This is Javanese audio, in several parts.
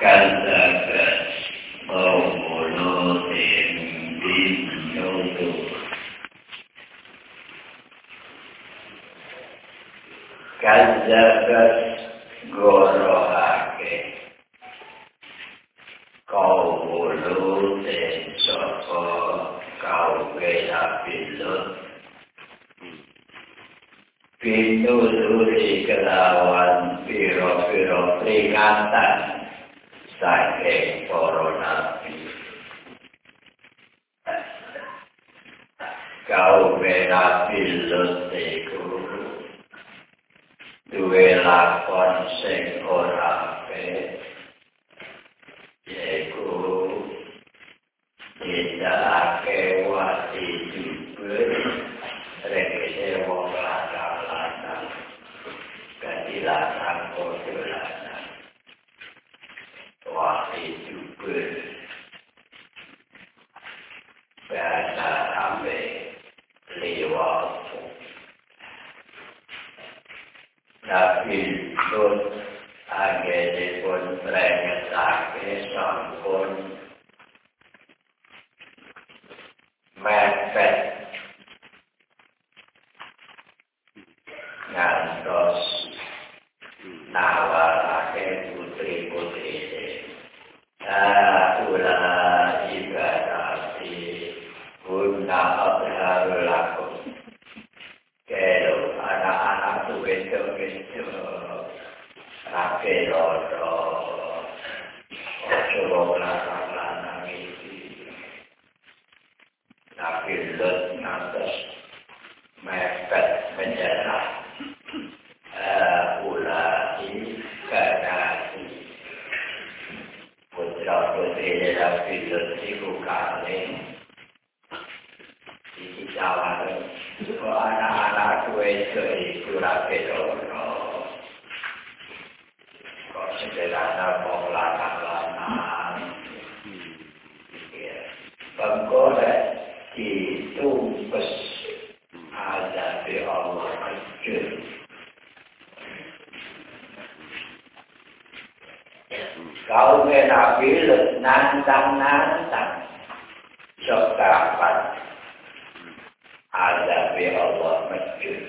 kata-kata. potrebbero affidarsi con carne si chiamano banana questo è il più rapido no? forse della napo kau menabi lek nantang nantang sok dapat ada bi Allah masjid.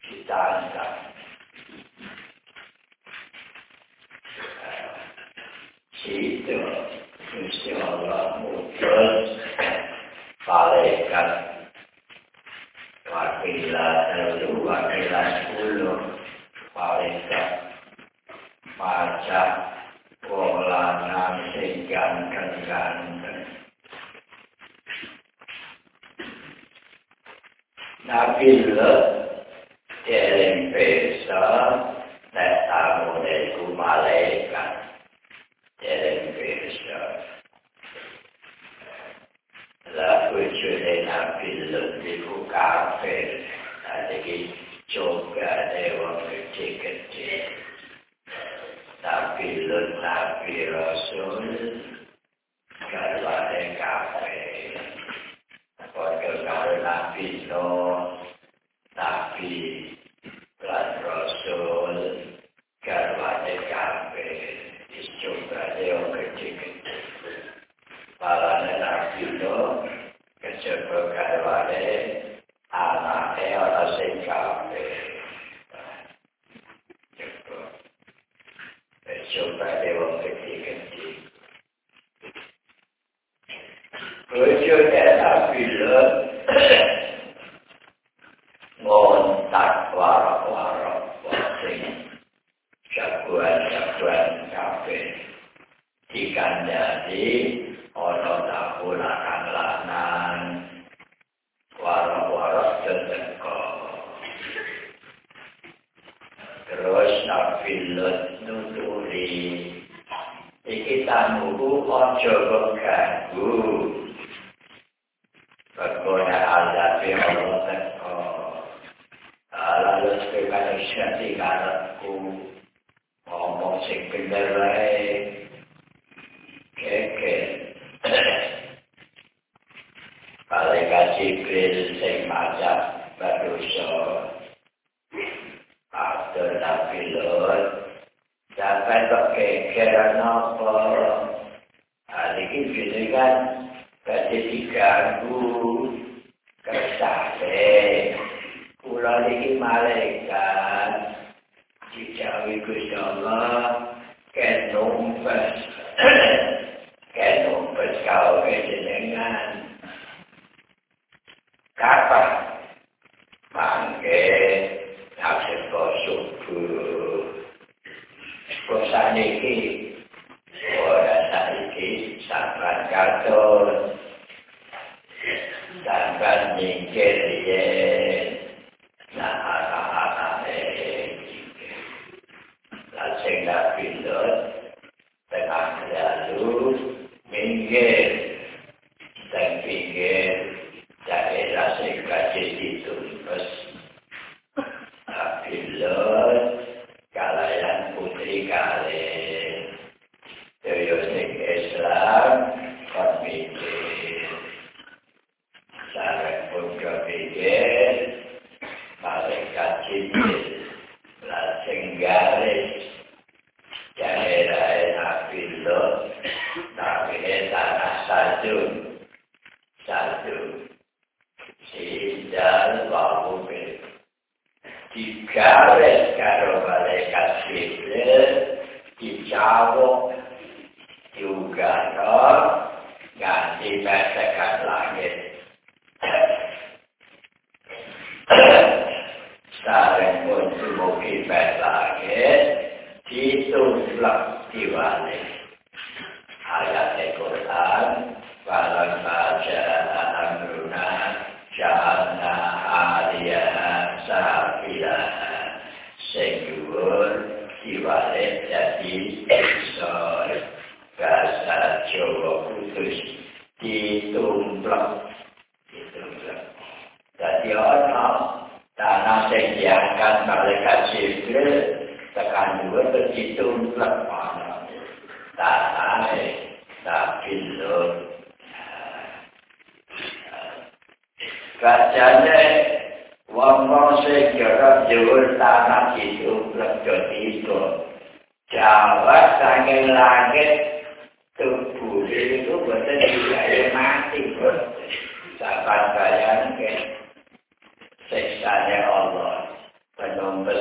Kita nantang. Itu, insya Allah, mudah, balikkan การกระจายลงไปนาบินเหลือเจริญเปิดสอนแต่ตาโมเดลกุมาเลยกันเจริญเปิดสอนและผู้ช่วยนาบินเหลือที่กูกาเฟ Close your head up, you love. Kan kasih diganggu kesate pulau ini malaikat dijawi Gusti Allah kenumpes kenumpes kau kejenengan kapan? Mangke akhir subuh Kosa niki, ora saiki sampean katon. Sampean nyingkir yen diangkat malaikat Jibril Tekan dua berditumplek mana Tanah Tapi lo Bacanya wong-wong sing kira dhuwur tanah itu lebih itu. Jawa saking langit tubuh itu betul juga mati pun. Sahabat ke siksanya Allah.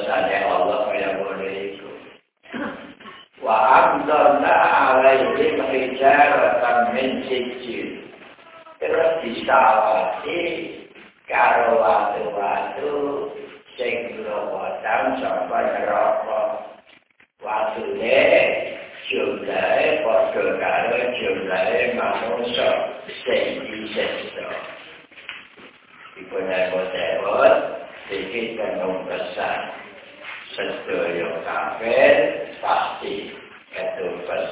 Penombesannya Allah boleh itu. Wa amdalna alaihim hijaratan min sijil. Terus disawati karo watu-watu sing robotan sapa neraka watune jumlahe padha karo jumlahe manungsa sing disesa dipun-pun iki kanung pesan sedaya kabeh pasti ketumpes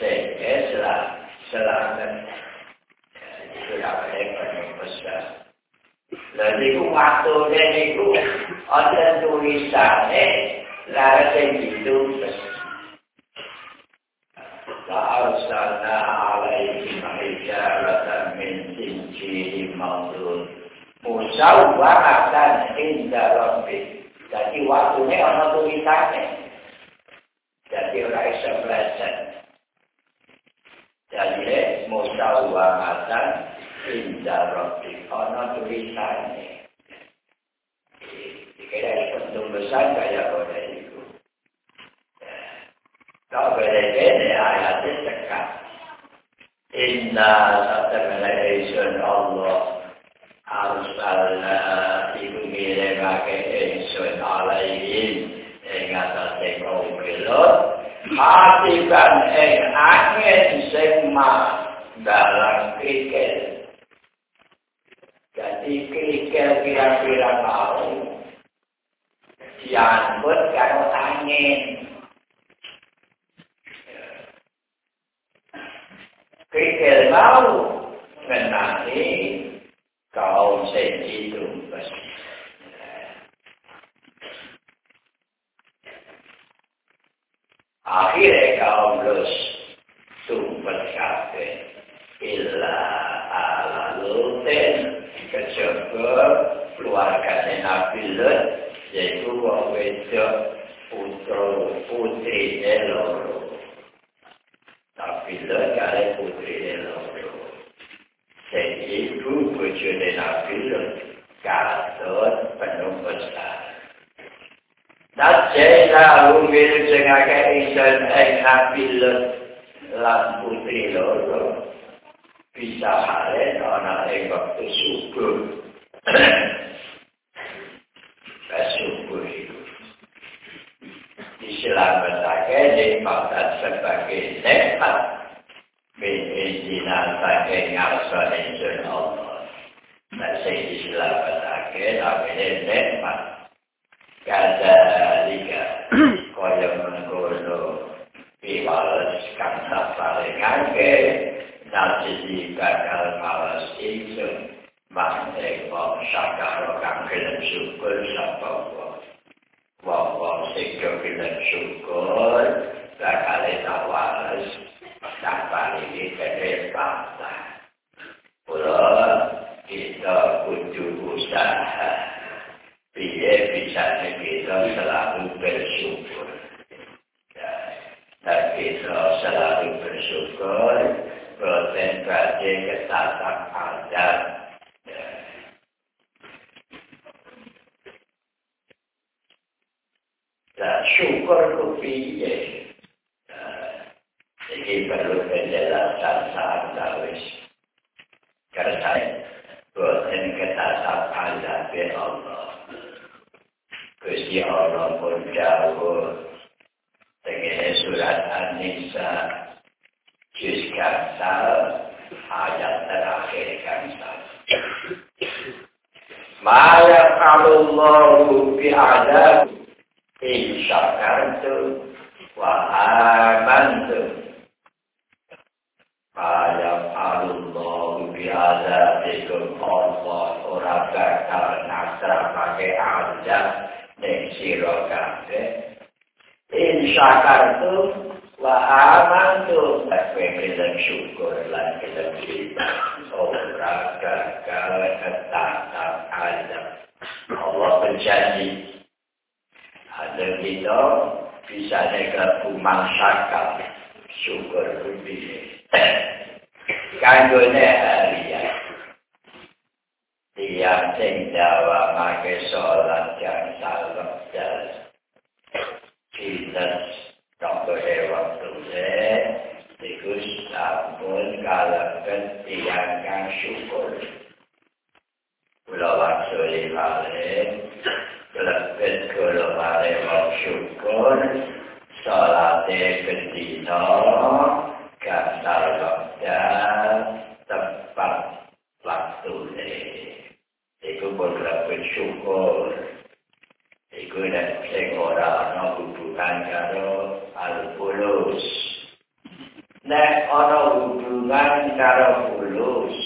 sing Islam selamat itu kabeh kanung pesan Dan itu waktunya itu ada tulisannya laras yang itu La'arsalna alaihim hijaratan min sinjiri maudun. Musawwaratan inda rabbi Jadi waktunya ada tulisannya Jadi orang bisa belajar. Jadi musawwaratan inda rabbi ana tulisane iki kaya bentuk besar kaya kode itu. Tak berbeda ayat dekat inna satamalaison Allah. arsalna hatikan ing angin sing dalam pikir Jadi kira-kira mau diangkut karo angin. Kira mau menangi kaum sing itu akhirnya kaum dos sumber kafe illa ala luten kecoba keluarkan Nabi Lut yaitu wong wedok putra putri loro. Nabi Lut kare putri loro. Sehingga ibu bujuan Nabi Lut kare Najjayna umil sing akeh ingsun ing Nabi lan putri loro bisa halen ana ing waktu subuh. Subuh itu diselamatake di maksud sebagai nekmat Bidinan saking ngarsa ingsun Allah. Nah, sing diselamatake namanya nikmat. Kada liga kaya mengkono piwales kang akeh najisi bakal males ingsun mangke wong sakaro kang gelem syukur sapa wong. Wong-wong sing gelem syukur bakal tawales tanpa ini jadi fakta. Pulau kita kudu usaha. Biar bisa kita selalu bersyukur. जाएगा चार सात ning sira kabeh. Insya kartu wa amantu kowe gelem syukur lan gelem ora bakal ketatap azab. Allah berjanji ada kita bisa nekat kumang syakal syukur lebih kanggone harian tiang sing jawa make sholat yang salam dan kita dokter waktu se tikus sampun kalahkan tiang kang syukur Pulau Waksuli Balik Lebih kulo balik wong syukur Salate kedino Kasar wajah Tempat waktu ini Iku lebih syukur. Iku dan sing ora ana hubungan karo al-fulus Nek ana hubungan karo fulus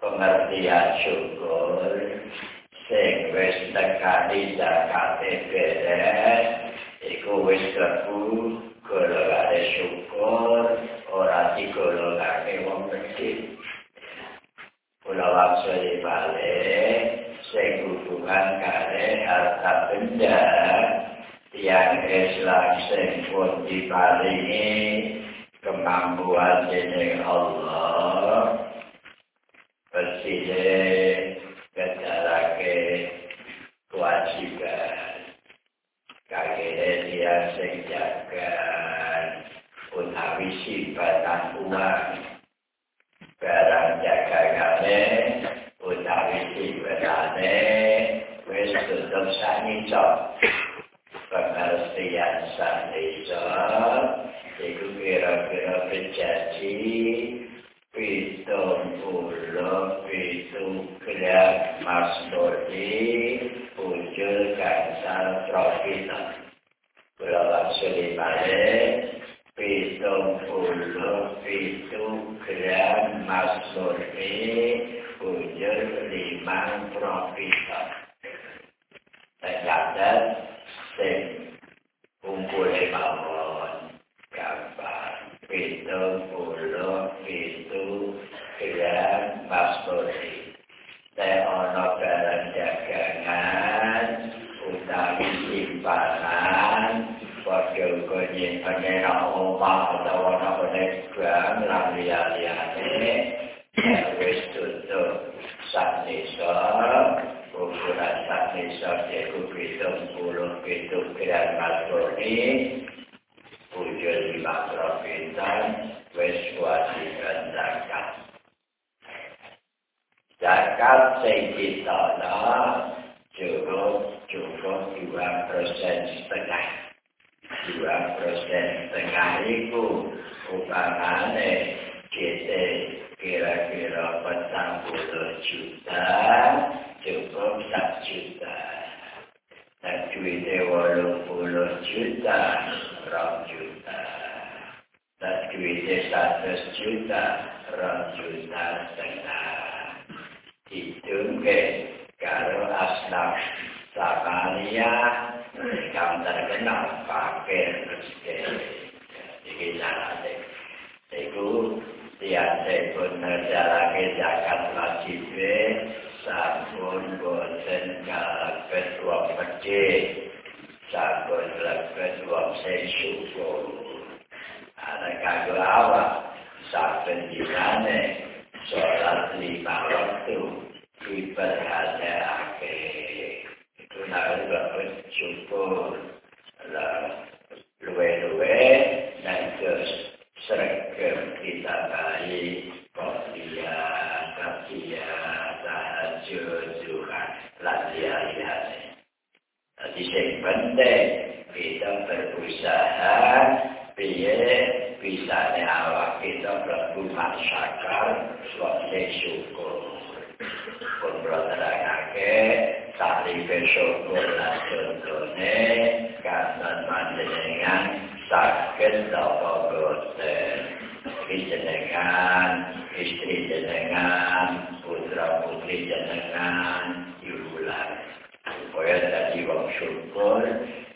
pengertian syukur sing wis tekani zakate beres iku wis kebu golongane syukur ora digolongane wong bedhe wangsuli balik sing hubungan kare harta benda yang Islam sing pun diparingi kemampuan dening Allah. Bersih pengertian wujud lima provinsi wis kewajiban zakat. Zakat sing kita syukur ana kanggo awak saben dinane sholat lima waktu diperhatiake itu nabi bapak syukur luwe-luwe dan terus seragam kita baik kopiya kapiya tahajud Tuhan latihan lihat jadi yang penting kita berusaha biar bisa nyawa kita berbuat syakar suatu syukur. Pun berterangake tali bersyukur lah contohnya karena mandengan sakit apa boten jenengan istri jenengan putra putri jenengan yulan supaya jadi wong syukur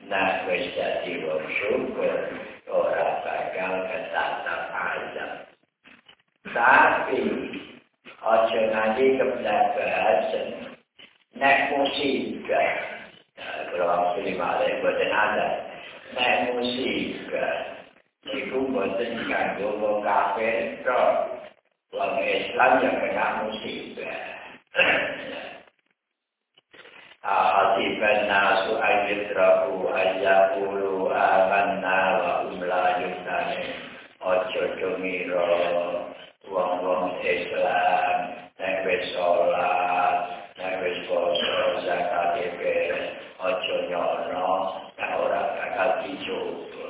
nah wis jadi wong syukur ora bakal ketatap azab. Tapi aja nanti kebelabasan nek musibah kalau muslim ada boten ada nek musibah iku boten kanggo wong kafir tok wong Islam yang kena musibah Asiban nasu ayyudraku ayyakulu amanna wa umla yutane Ojo domiro wong-wong Islam Nek wis sholat, nek wis poso, zakat Ojo nyono, nek ora bakal dicoba.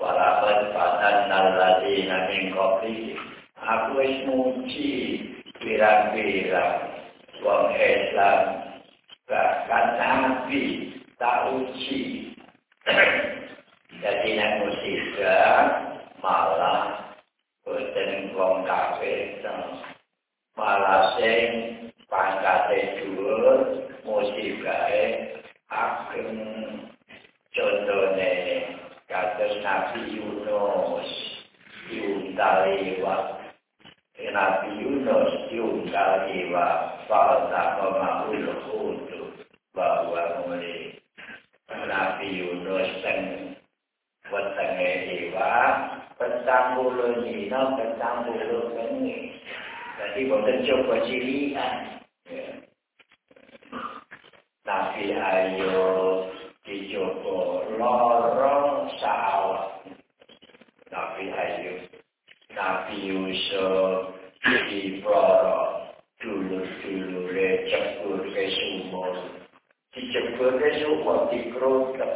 Walaupun padan naladi namin kopi, aku wis muji pirang-pirang wong Islam bahkan nabi tak uji. Jadi nek musibah malah boten wong kafir malah sing pangkate dhuwur musibahe ageng contohnya kados Nabi Yunus diuntal lewat Nabi Yunus diuntal lewat falta pemahul kudu bahwa mulai Nabi Yunus dan wetenge lewat petang bulu dino petang bulu bengi boten coba cilian tapi ayo dicoba lorong sawah. Tapi ayo, Nabi Yusuf di Proro dulu-dulu cepur ke sumur. Dicepur ke sumur di krotek.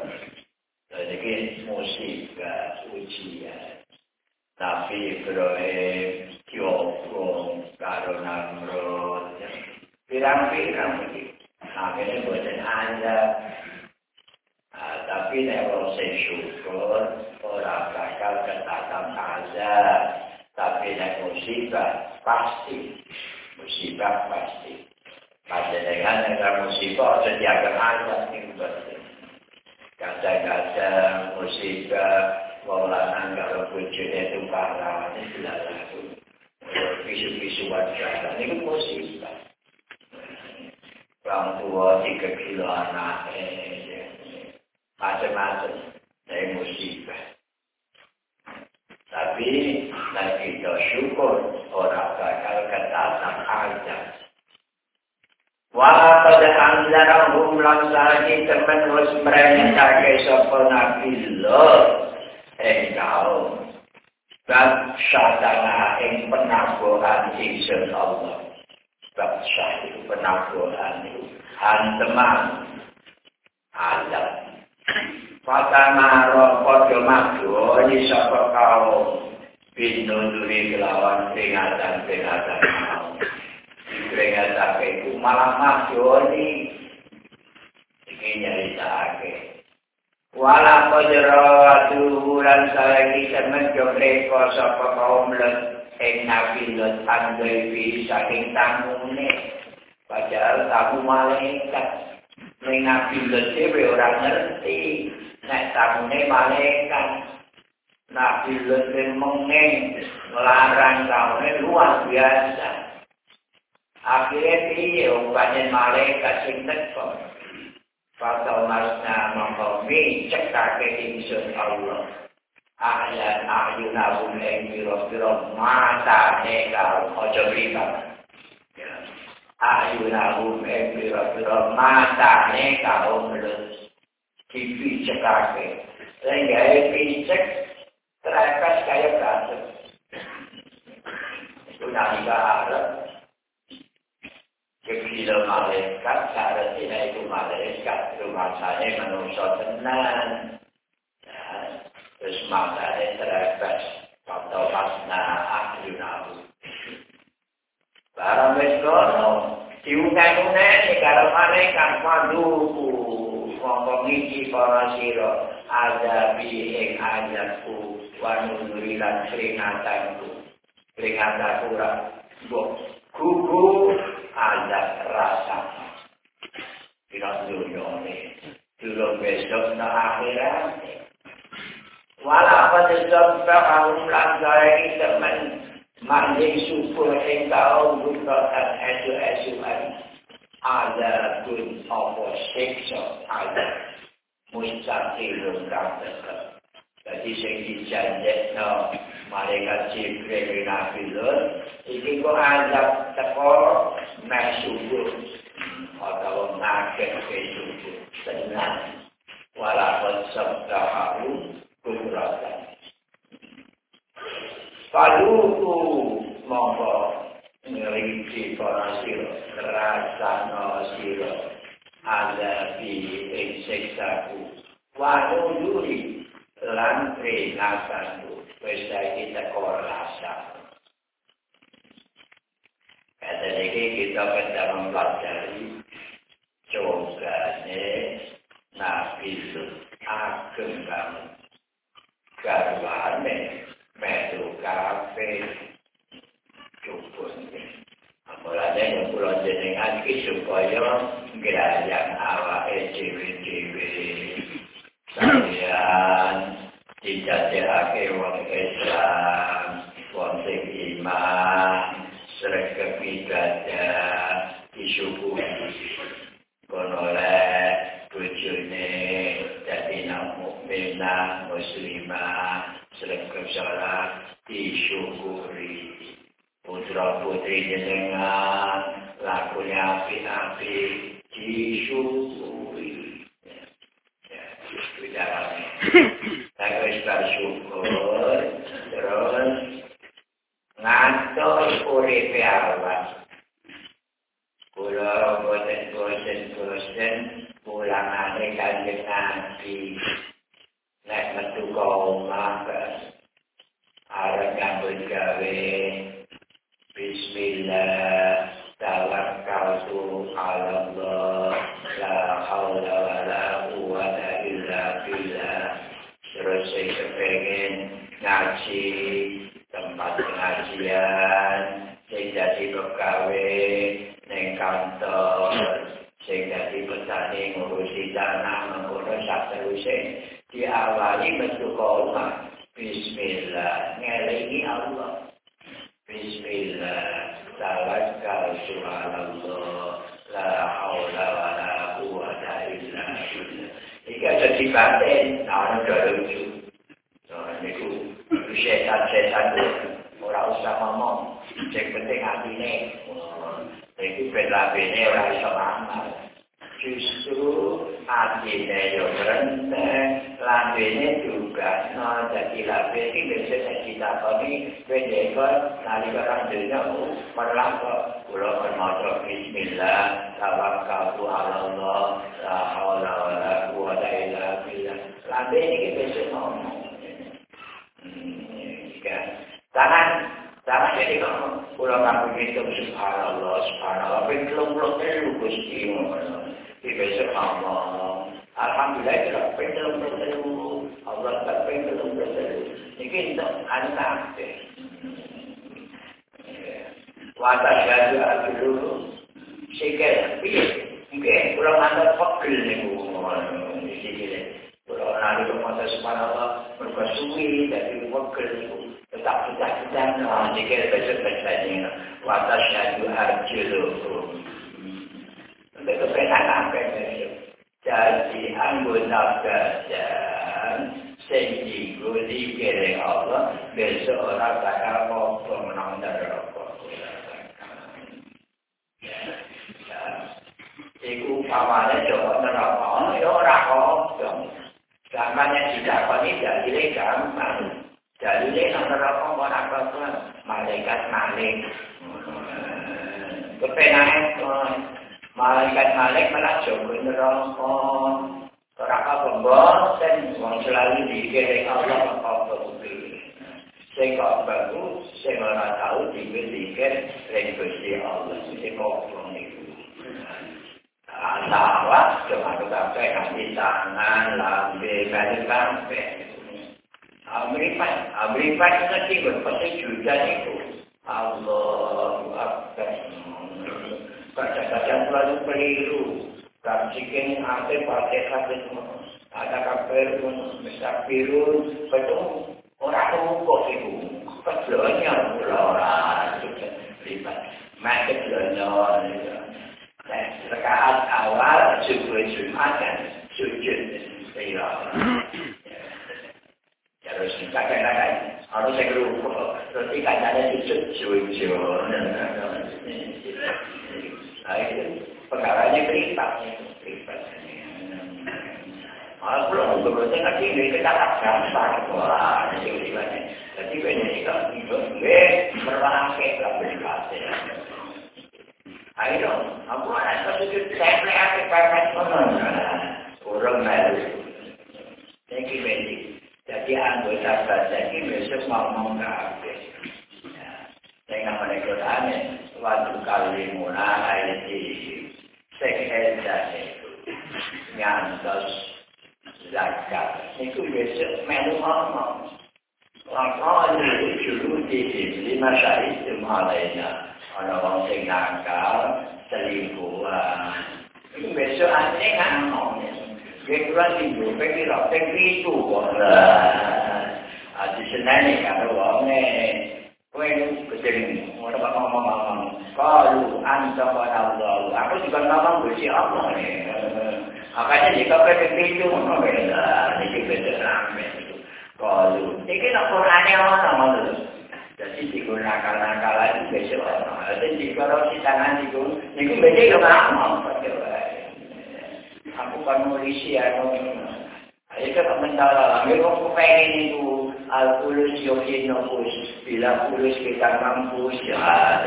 Jadi musibah ujian. Nabi Ibrahim diopong karo Namrud. Pirang-pirang begitu. akhirnya buatan anda. Nah, tapi sing syukur ora bakal ketatap azab. Tapi nek musibah pasti musibah pasti. Panjenengan nek musibah dianggap azab ning betul. Kadang-kadang musibah wong lanang kalau bojone itu parah, ini tidak laku. Pisu-pisu wajah, ini musibah. orang tua tiga kilo anak macam-macam dari musibah. Tapi Nabi dan kita syukur orang bakal ketaatan aja. Wa pada anjarahum langsani teman was mereka sopo Nabi lo engkau dan syadana ing penabuhan ingsun Allah. Sebab syahid penabuhan itu hanteman azab. Fatamaro podo madu ini sapa kaum binunduri kelawan peringatan-peringatan mau. Peringatan itu malah madu ini ini nyeritakake. Wala kojro bulan salagi temen jomreko sapa kaum let ing nabi let andai saking tamune. Padahal tamu malaikat Ning nabi dhewe ora ngerti nek tamune malaikat. Nabi dhewe mengeng larang kaune luar biasa. Akhirnya piye umpamane malaikat sing teko. Fatau masna mengkomi cekake ingsun Allah. Ahlan ahyunahum ing biro-biro mata nekal ojo ribak. ayunahum ing pira-pira matane kaum lus kipi cekake sehingga picek terakas kaya batu itu nalika Arab kekilo malaikat tidak itu malaikat rumah saya manusia tenang terus matanya terakas atau masna ayunahum Barang wis kono diuneng-uneng karo malaikat paduku mongko ngiki para sira azabi ing azabku wa nuzuri lan peringatanku. Peringatanku ora azab rasa. Kira dunia ini Dulu besok na akhirat. Walau pada sebab kaum lantai teman Manjing syukur engkau bukakan esu-esuan. Ada pun apa seksa ada. Mustaqilun kata Jadi sing dijanjek no malaikat Jibril Nabi Lut iki kok azab teko mek syukur. Atau ngakeh ke syukur. Tenang walaupun sabdahu kumratan Paduku mongko ngeriki para siro, rasano siro, ada di ekseksaku. Wadu duri, lantri nasanku, pesta kita korasa. Kata ini kita pada mempelajari jogane Nabi Lut ageng kamu. Garwane metu kafe. Cukup Mulanya yang pulau jenengan supaya gerayan awak dewi-dewi Salian dijajahake wong Islam wong srek ibadah disyukuri. Kono lek bojone dadi nang mukminah muslimah selepas sholat disyukuri. Putra putri jenengan jadi batin. Ana lucu so niku setan-setan itu ora usah ngomong. Sing penting atine. Iki ben labene ora iso amal. Justru atine yo renteng, labene juga no jadi labene bisa kita kami beda nali barang dunia perlah kok kula bermaca bismillah tawakkaltu ala Allah la haula wala quwata illa billah. Labene iki bisa ngomong. Jangan, jangan jadi kamu pulang kamu itu subhanallah, subhanallah. Belum belum perlu gusti Di besok Allah. Alhamdulillah kita pendulum pendulum, Allah kita pendulum pendulum. Ini untuk anak. Wata jadu dulu, sikit. Iya. Mungkin kurang ada pegel nih bu. Sikit. Kalau orang itu masa subhanallah mereka suwi dari wakil itu tetap kita kita nah jika besok besoknya watasnya dua arjiluhum. Untuk kebenaran apa jadi anggota kerajaan sehingga dikira Allah besok orang bakal mau menang neraka Iku umpamanya coba neraka, ya orang kosong. Gambarnya tidak kau ini gampang. Jadi ini yang neraka mau apa malaikat malik. Kepenangan malaikat malik malah jogo neraka. Neraka pembosan, wong selalu dikira Allah apa bukti. Sing kok bagus, sing ora tahu dipikir ring Gusti Allah sing kok niku. Antara cuma kita pengen tangan, lambe, kayu kampe. Amripat, amripat itu nanti berpasang juga itu. Allah Akbar kadang-kadang selalu keliru. Kapsikin ate fatihah itu ada kafir pun bisa biru betul. Orang tuh kok itu. Kebelonya orang libat macet lonya rekaat awal subuh jumat dan sujud. Iya. Ya harus kita katakan harus segeru terus kita kadang-kadang sujud sujud. Perkaranya kripat kripat Malah belum beberapa ngaji ini kita tak gampang wah ini gimana jadi banyak kita hidup gue berwarangke lah berkata Ayo, aku anak satu saya melihat kepada orang lain. Thank you, Benji. Jadi anggota saja ini besok ngomong kafe. Dengan mereka waktu kali mulai di sekedah itu nyantos zakat. Itu besok melu. Waktu itu dulu di lima syahid itu malainya. Orang-orang sing nakal, selingkuhan. Itu besok aneh ngomong. Kebetulan itu, kira ping itu kok lah. Adi senani karo wonge. Kowe kesini, mau dapat ngomong-ngomong. Kalau anta pada Allah, aku juga ngomong bersih Allah nih. Makanya jika kowe ping itu, ngono beda. Ini beda rame. Kalau, ini nak Quran yang mana Jadi digunakan-gunakan lagi besok. Jadi kalau kita nanti, ini beda yang ngomong. aku kan polisi ya itu kan mentala lagi kok pengen itu al-kulus yokin nopus bila kulus kita kampus ya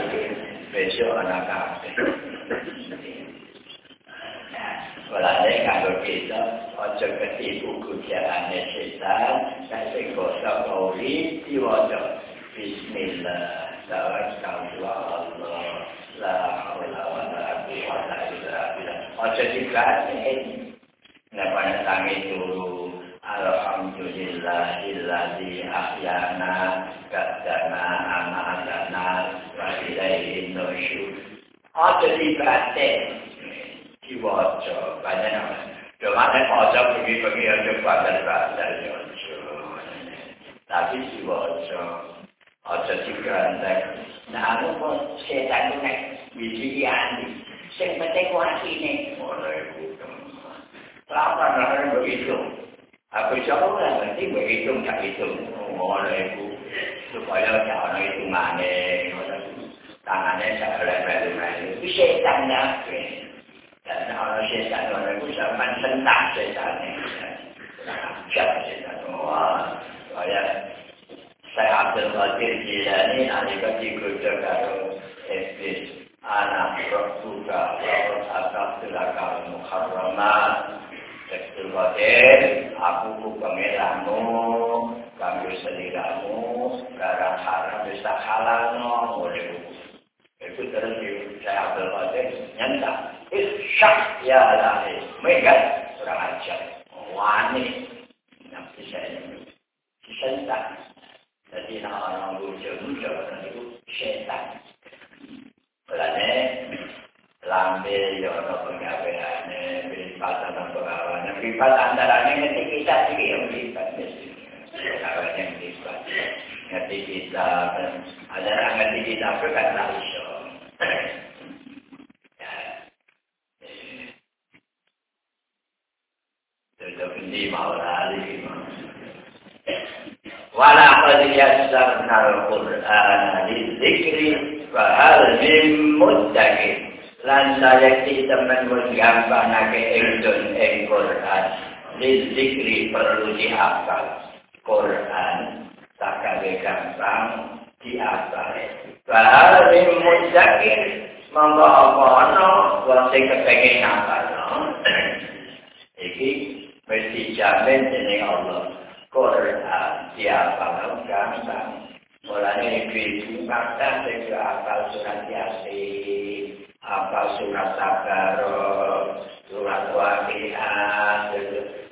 besok anak kakek kalau ada yang kita ojo ketipu kujaan setan kasih gosok kauli diwajah Bismillah. Tawakkaltu Allah La haula wa la quwwata illa billah. Ojo dikasih. Nah pada itu, illadzi ahyana kadana amadana wa ilaihi nusyur. Ojo dikasih. Diwaca banyak nama. Cuma ada ojo pergi-pergi ojo badar-badar ojo. Tapi diwaca. Ojo dikasih. Nah, aku pun setan itu nek biji andi. sing penting ku atine ora iku lapan lapan begitu Aku coba lah, nanti gue hitung, tak hitung. Ngono itu. Supaya jangan hitungannya. Tangannya saya lempel-lempel. Itu setan. Dan orang setan, orang itu zaman sentak setannya. Ajak setan. Wah, saya saya Abdul Qadir Jilani, alika dikutuk karo Iblis. Anak Rabbuka, Rabbuka, aku ku pemelamu, kami seliramu, darah haram bisa halal no, boleh Itu terus saya Abdul Qadir, nyata. Isyak ya lahi, megat, kurang ajar. Wani, yang bisa ini. Sesentak. Jadi orang muncul-muncul, itu setan. Belanja, lambe, ya, penggaweane, pripatan dan pengawalan. Pripat antaranya ngerti kita sih yang pripat. Pengawalan yang pripat. Ngerti kita. Ada orang ngerti kita itu kan langsung. Tutup ini mau lali. Walaqad yassarna al-Qur'an lidzikri fahal min muddakir. Lan saya kita menggambar nake ingsun ing Quran. Dizikri perlu dihafal. Quran tak kage gampang dihafal. Bahal min muzakir monggo apa ana wong sing kepengin hafal iki mesti jamin dening Allah. Quran dihafal gampang. Mulanya ibu kata saya hafal surat yasin apa surat sabar, surat wakihan,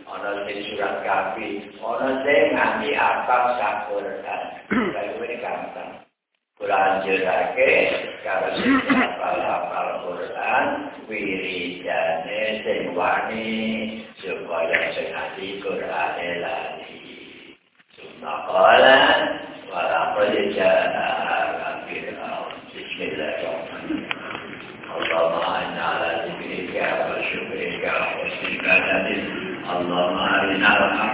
ana di surat kapi, ada di nanti apa sabar dan kita gampang. Kulanjur lagi, kalau sudah hafal-hafal Quran, wiridane sengwani, supaya sengati Quran lagi. Sumpah kola, walaupun dijalan, اللهم على ذكرك وشكرك وحسن عبادتك اللهم أرنا الحق